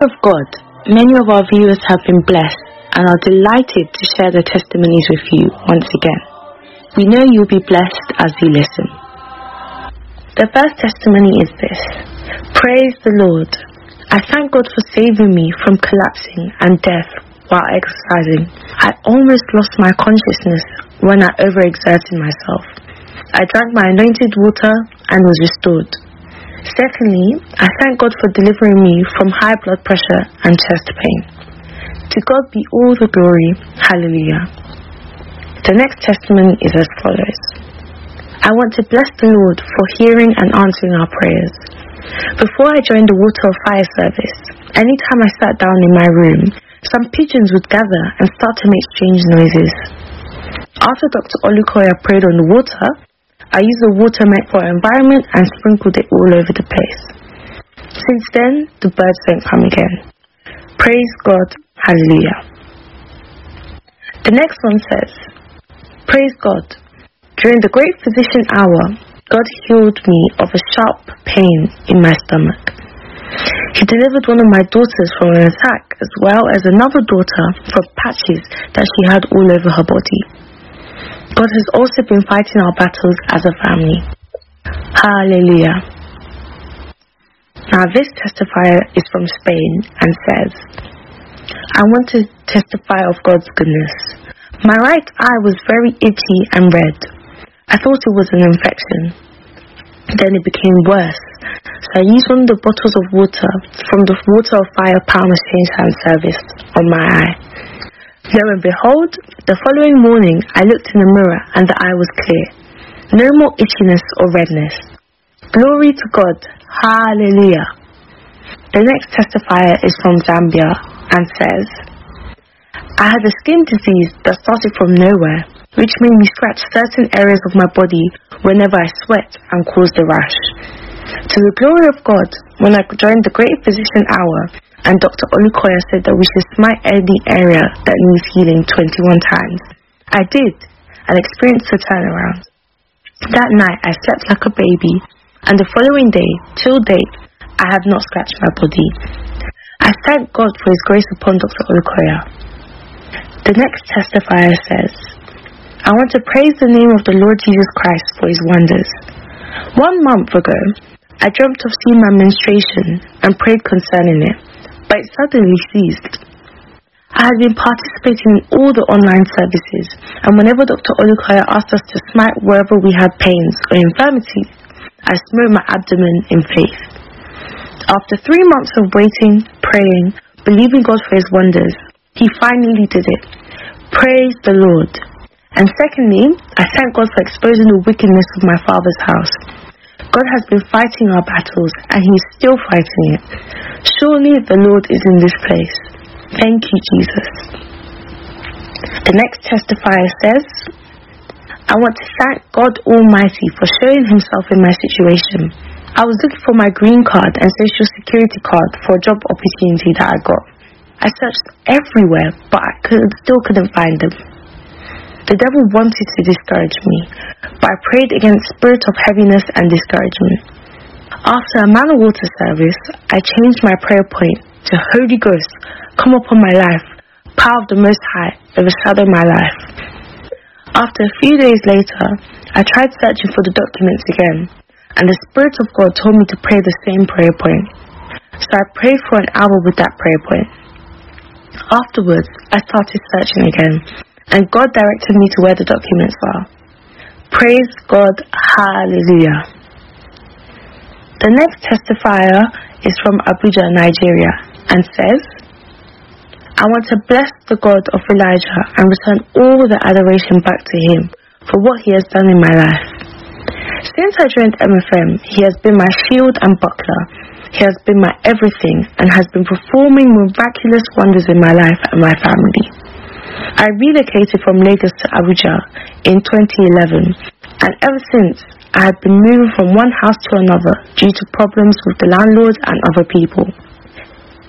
of God, many of our viewers have been blessed and are delighted to share their testimonies with you once again. We know you'll be blessed as you listen. The first testimony is this Praise the Lord. I thank God for saving me from collapsing and death while exercising. I almost lost my consciousness when I overexerted myself. I drank my anointed water and was restored. Secondly, I thank God for delivering me from high blood pressure and chest pain. To God be all the glory. Hallelujah. The next testimony is as follows. I want to bless the Lord for hearing and answering our prayers. Before I joined the Water of Fire service, anytime I sat down in my room, some pigeons would gather and start to make strange noises. After Dr. Olukoya prayed on the water, I used a water meant for our environment and sprinkled it all over the place. Since then, the birds don't come again. Praise God. Hallelujah. The next one says, Praise God. During the great physician hour, God healed me of a sharp pain in my stomach. He delivered one of my daughters from an attack as well as another daughter from patches that she had all over her body. God has also been fighting our battles as a family. Hallelujah. Now, this testifier is from Spain and says, I want to testify of God's goodness. My right eye was very itchy and red. I thought it was an infection. Then it became worse. So I used one of the bottles of water from the Water of Fire Palm Exchange Hand service on my eye. Lo and behold, the following morning I looked in the mirror and the eye was clear. No more itchiness or redness. Glory to God. Hallelujah. The next testifier is from Zambia and says, I had a skin disease that started from nowhere, which made me scratch certain areas of my body whenever I sweat and caused a rash. To the glory of God, when I joined the Great Physician Hour, and Dr. Olukoya said that we should smite any area that needs healing 21 times. I did and experienced a turnaround. That night I slept like a baby and the following day, till date, I have not scratched my body. I thank God for His grace upon Dr. Olukoya. The next testifier says, I want to praise the name of the Lord Jesus Christ for His wonders. One month ago, I dreamt of seeing my menstruation and prayed concerning it but it suddenly ceased. I had been participating in all the online services, and whenever Dr. Olukoya asked us to smite wherever we had pains or infirmities, I smote my abdomen in faith. After three months of waiting, praying, believing God for His wonders, He finally did it. Praise the Lord. And secondly, I thank God for exposing the wickedness of my father's house. God has been fighting our battles and He is still fighting it. Surely the Lord is in this place. Thank you, Jesus. The next testifier says, I want to thank God Almighty for showing Himself in my situation. I was looking for my green card and social security card for a job opportunity that I got. I searched everywhere, but I could, still couldn't find them. The devil wanted to discourage me, but I prayed against spirit of heaviness and discouragement. After a Manna Water service, I changed my prayer point to Holy Ghost, come upon my life, power of the Most High, overshadow my life. After a few days later, I tried searching for the documents again, and the Spirit of God told me to pray the same prayer point. So I prayed for an hour with that prayer point. Afterwards, I started searching again, and God directed me to where the documents are. Praise God, hallelujah. The next testifier is from Abuja, Nigeria, and says, I want to bless the God of Elijah and return all the adoration back to him for what he has done in my life. Since I joined MFM, he has been my shield and buckler. He has been my everything and has been performing miraculous wonders in my life and my family. I relocated from Lagos to Abuja in 2011 and ever since I have been moving from one house to another due to problems with the landlord and other people.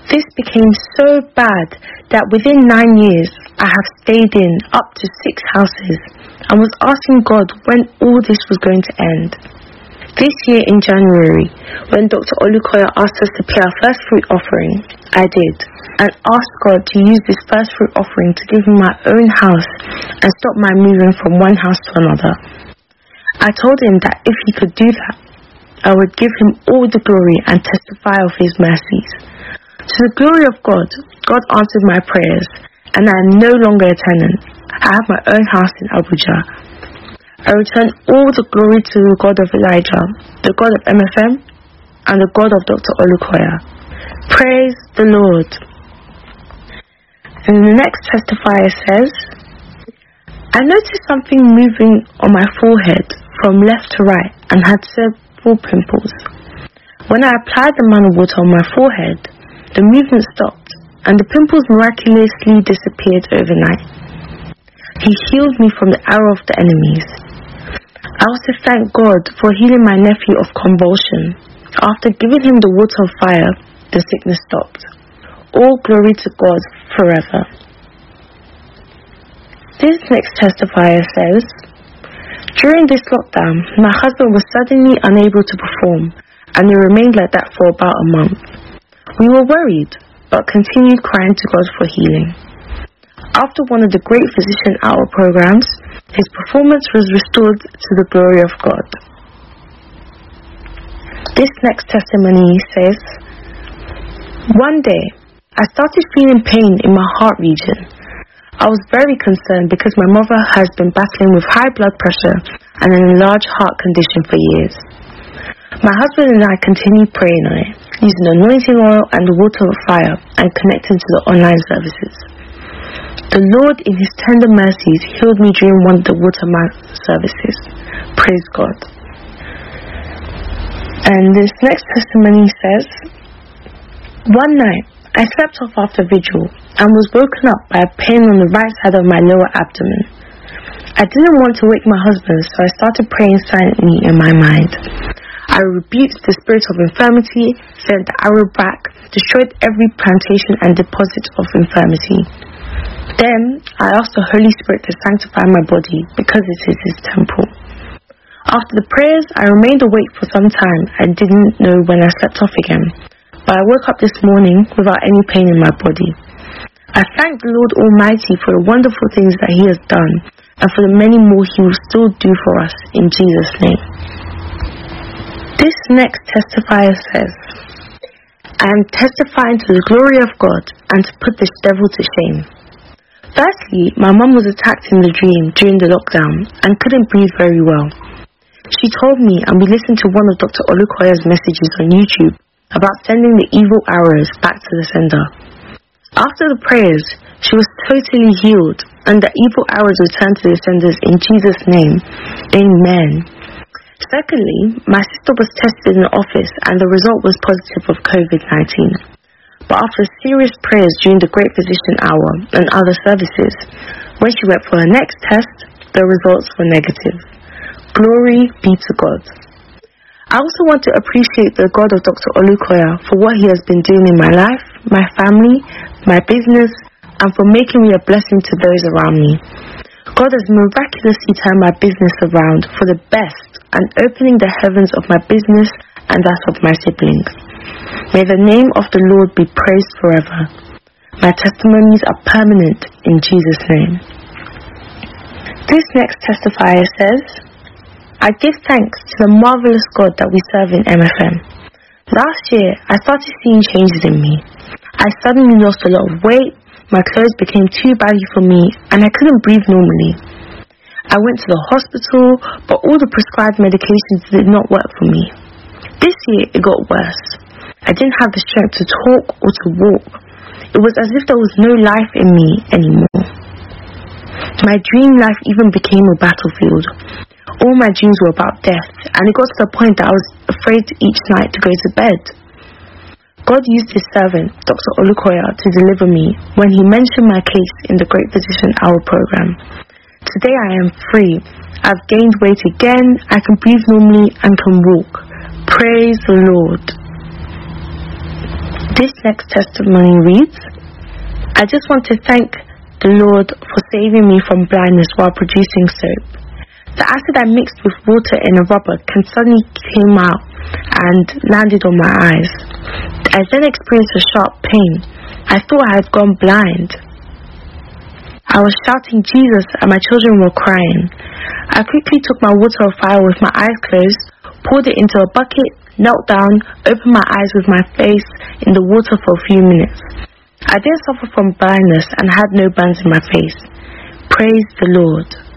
This became so bad that within nine years I have stayed in up to six houses and was asking God when all this was going to end. This year in January, when Dr. Olukoya asked us to pay our first fruit offering, I did, and asked God to use this first fruit offering to give me my own house and stop my moving from one house to another. I told him that if he could do that, I would give him all the glory and testify of his mercies. To the glory of God, God answered my prayers, and I am no longer a tenant. I have my own house in Abuja I return all the glory to the God of Elijah, the God of MFM, and the God of Dr. Olukoya. Praise the Lord. And the next testifier says, I noticed something moving on my forehead from left to right and had several pimples. When I applied the manna water on my forehead, the movement stopped and the pimples miraculously disappeared overnight. He healed me from the arrow of the enemies. Also thank God for healing my nephew of convulsion. After giving him the water of fire, the sickness stopped. All glory to God forever. This next testifier says, During this lockdown, my husband was suddenly unable to perform, and he remained like that for about a month. We were worried, but continued crying to God for healing. After one of the Great Physician Hour programs, his performance was restored to the glory of God. This next testimony says, One day, I started feeling pain in my heart region. I was very concerned because my mother has been battling with high blood pressure and an enlarged heart condition for years. My husband and I continued praying on it, using anointing oil and the water of fire and connecting to the online services. The Lord, in His tender mercies, healed me during one of the waterman services. Praise God. And this next testimony says, One night, I slept off after vigil and was woken up by a pain on the right side of my lower abdomen. I didn't want to wake my husband, so I started praying silently in my mind. I rebuked the spirit of infirmity, sent the arrow back, destroyed every plantation and deposit of infirmity. Then I asked the Holy Spirit to sanctify my body because it is His temple. After the prayers, I remained awake for some time and didn't know when I slept off again. But I woke up this morning without any pain in my body. I thank the Lord Almighty for the wonderful things that He has done and for the many more He will still do for us in Jesus' name. This next testifier says, I am testifying to the glory of God and to put this devil to shame. Firstly, my mum was attacked in the dream during the lockdown and couldn't breathe very well. She told me, and we listened to one of Dr. Olukoya's messages on YouTube about sending the evil arrows back to the sender. After the prayers, she was totally healed, and the evil arrows returned to the senders in Jesus' name. Amen. Secondly, my sister was tested in the office and the result was positive of COVID 19. But after serious prayers during the Great Physician Hour and other services, when she went for her next test, the results were negative. Glory be to God. I also want to appreciate the God of Dr. Olukoya for what he has been doing in my life, my family, my business, and for making me a blessing to those around me. God has miraculously turned my business around for the best and opening the heavens of my business and that of my siblings. May the name of the Lord be praised forever. My testimonies are permanent in Jesus' name. This next testifier says, I give thanks to the marvelous God that we serve in MFM. Last year, I started seeing changes in me. I suddenly lost a lot of weight, my clothes became too baggy for me, and I couldn't breathe normally. I went to the hospital, but all the prescribed medications did not work for me. This year, it got worse. I didn't have the strength to talk or to walk. It was as if there was no life in me anymore. My dream life even became a battlefield. All my dreams were about death, and it got to the point that I was afraid each night to go to bed. God used his servant, Dr. Olukoya, to deliver me when he mentioned my case in the Great Physician Hour program. Today I am free. I've gained weight again, I can breathe normally and can walk. Praise the Lord. This next testimony reads I just want to thank the Lord for saving me from blindness while producing soap. The acid I mixed with water in a rubber can suddenly came out and landed on my eyes. I then experienced a sharp pain. I thought I had gone blind. I was shouting Jesus and my children were crying. I quickly took my water of fire with my eyes closed, poured it into a bucket, knelt down, opened my eyes with my face in the water for a few minutes. I then suffer from blindness and had no burns in my face. Praise the Lord.